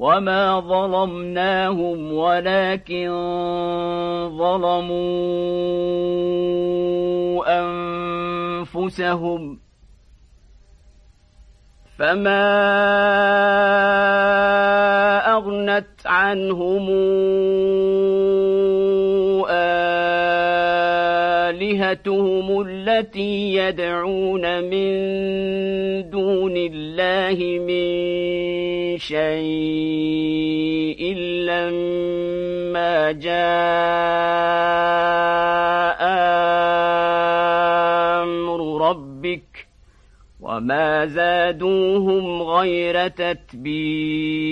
وما ظلمناهم ولكن ظلموا انفسهم فما اغنت عنهم الهتهم التي يدعون من دون الله من شيء لما جاء أمر ربك وما زادوهم غير تتبيب.